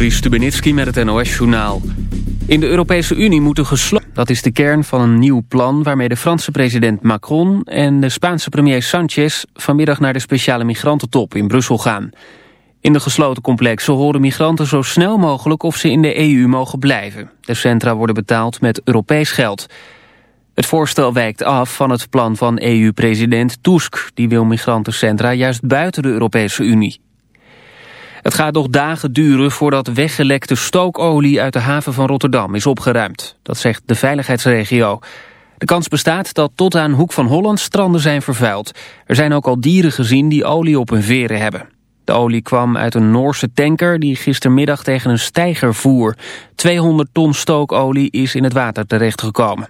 Ries Stubenitski met het NOS-journaal. In de Europese Unie moeten gesloten... Dat is de kern van een nieuw plan waarmee de Franse president Macron... en de Spaanse premier Sanchez vanmiddag naar de speciale migrantentop in Brussel gaan. In de gesloten complexen horen migranten zo snel mogelijk of ze in de EU mogen blijven. De centra worden betaald met Europees geld. Het voorstel wijkt af van het plan van EU-president Tusk... die wil migrantencentra juist buiten de Europese Unie. Het gaat nog dagen duren voordat weggelekte stookolie uit de haven van Rotterdam is opgeruimd. Dat zegt de veiligheidsregio. De kans bestaat dat tot aan Hoek van Holland stranden zijn vervuild. Er zijn ook al dieren gezien die olie op hun veren hebben. De olie kwam uit een Noorse tanker die gistermiddag tegen een steiger voer. 200 ton stookolie is in het water terechtgekomen.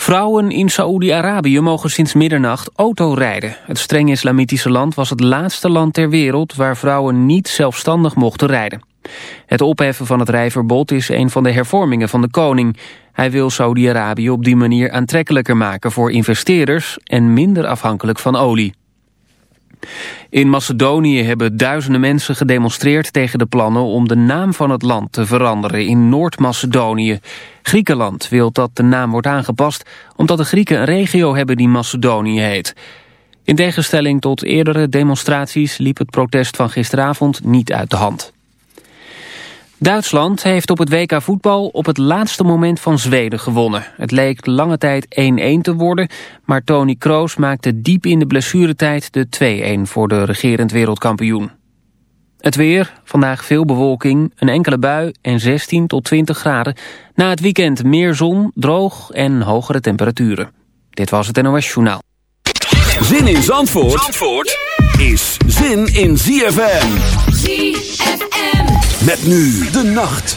Vrouwen in Saoedi-Arabië mogen sinds middernacht autorijden. Het streng islamitische land was het laatste land ter wereld... waar vrouwen niet zelfstandig mochten rijden. Het opheffen van het rijverbod is een van de hervormingen van de koning. Hij wil Saoedi-Arabië op die manier aantrekkelijker maken voor investeerders... en minder afhankelijk van olie. In Macedonië hebben duizenden mensen gedemonstreerd tegen de plannen om de naam van het land te veranderen in Noord-Macedonië. Griekenland wil dat de naam wordt aangepast omdat de Grieken een regio hebben die Macedonië heet. In tegenstelling tot eerdere demonstraties liep het protest van gisteravond niet uit de hand. Duitsland heeft op het WK voetbal op het laatste moment van Zweden gewonnen. Het leek lange tijd 1-1 te worden, maar Tony Kroos maakte diep in de blessuretijd de 2-1 voor de regerend wereldkampioen. Het weer, vandaag veel bewolking, een enkele bui en 16 tot 20 graden. Na het weekend meer zon, droog en hogere temperaturen. Dit was het NOS Journaal. Zin in Zandvoort, Zandvoort is zin in ZFM. ZFM. Met nu de nacht.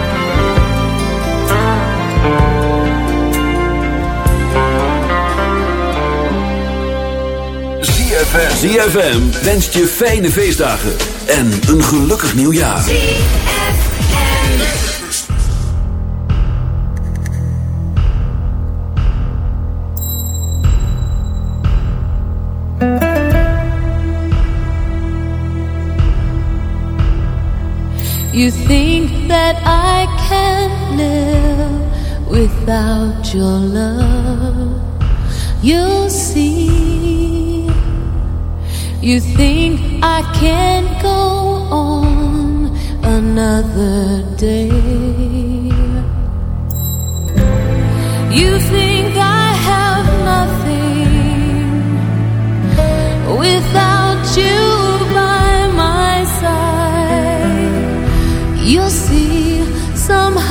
ZFM. Wenst je fijne feestdagen en een gelukkig nieuwjaar. You think that I can live without your love. You'll see You think I can go on another day? You think I have nothing without you by my side? You'll see somehow.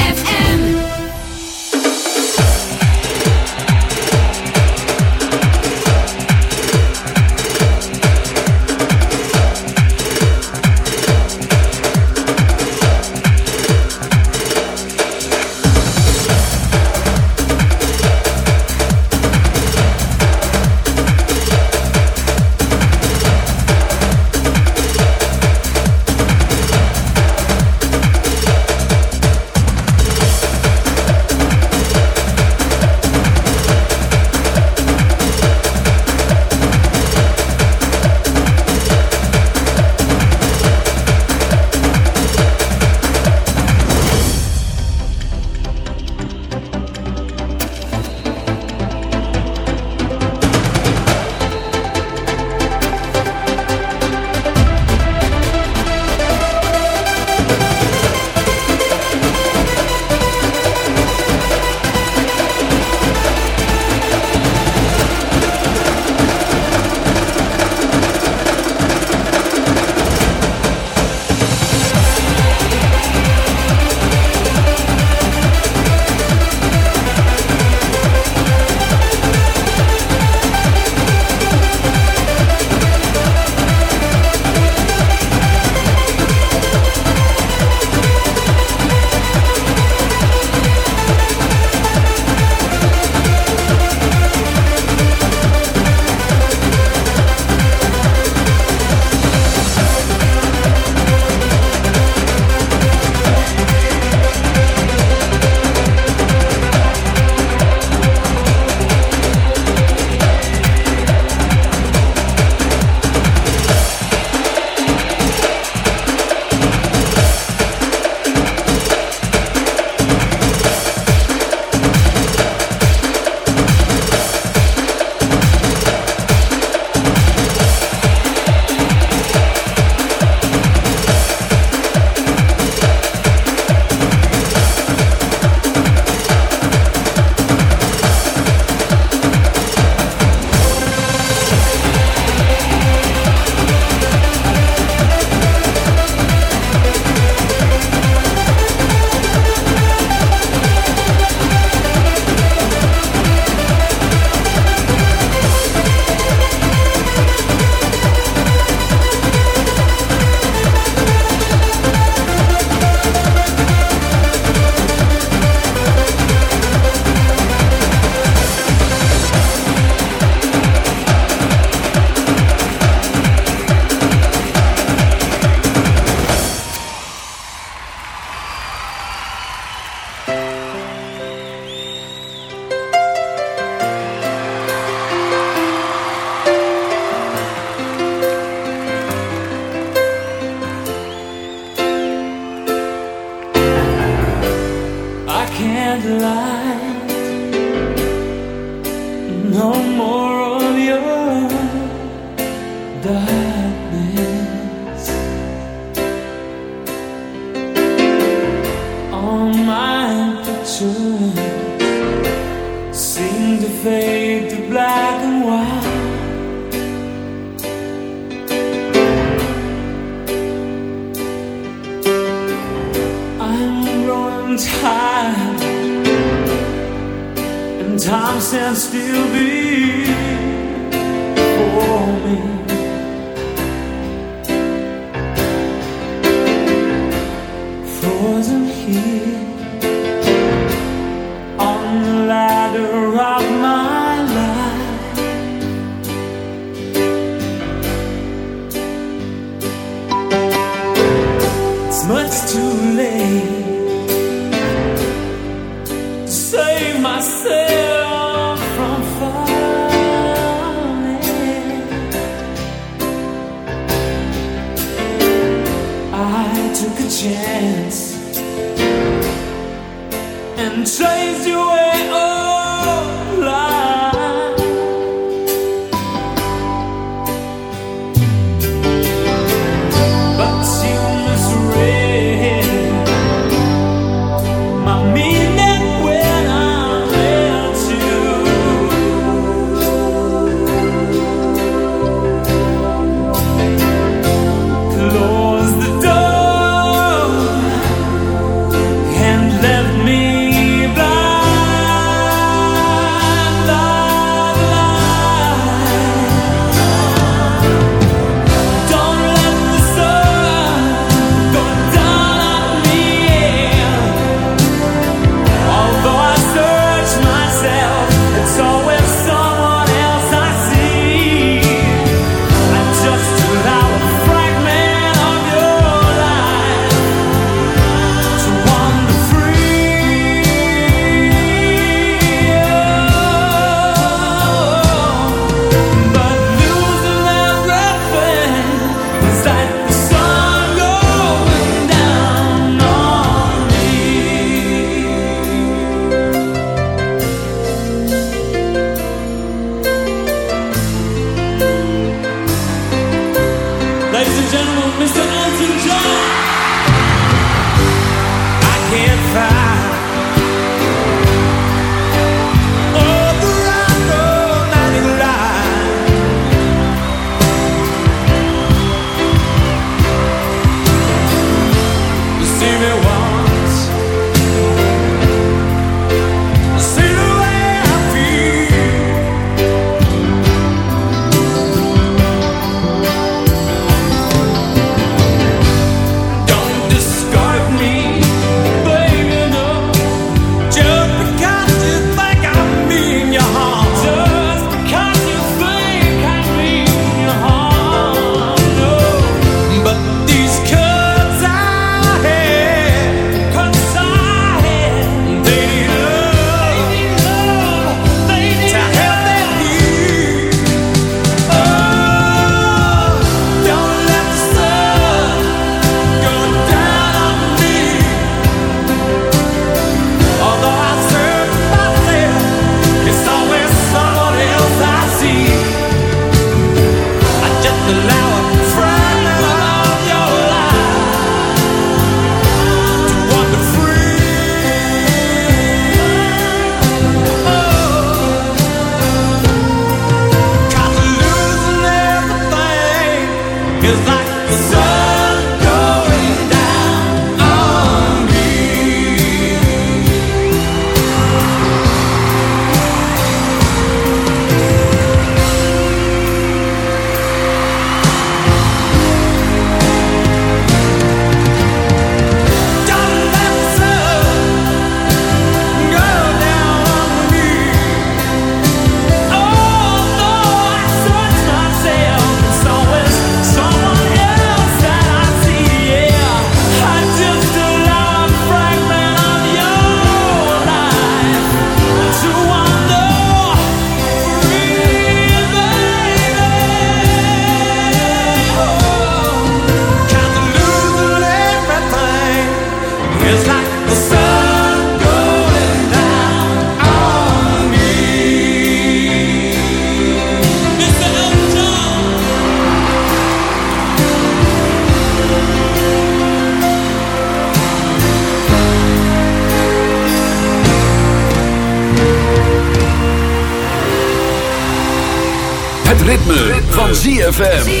ZFM.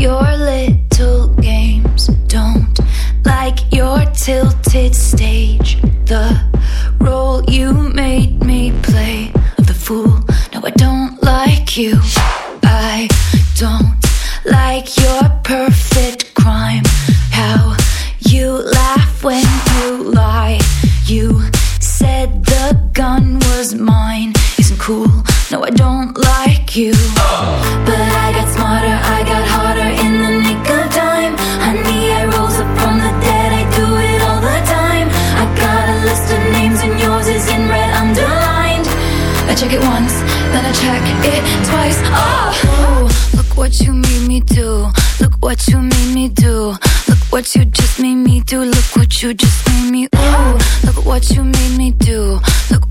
You're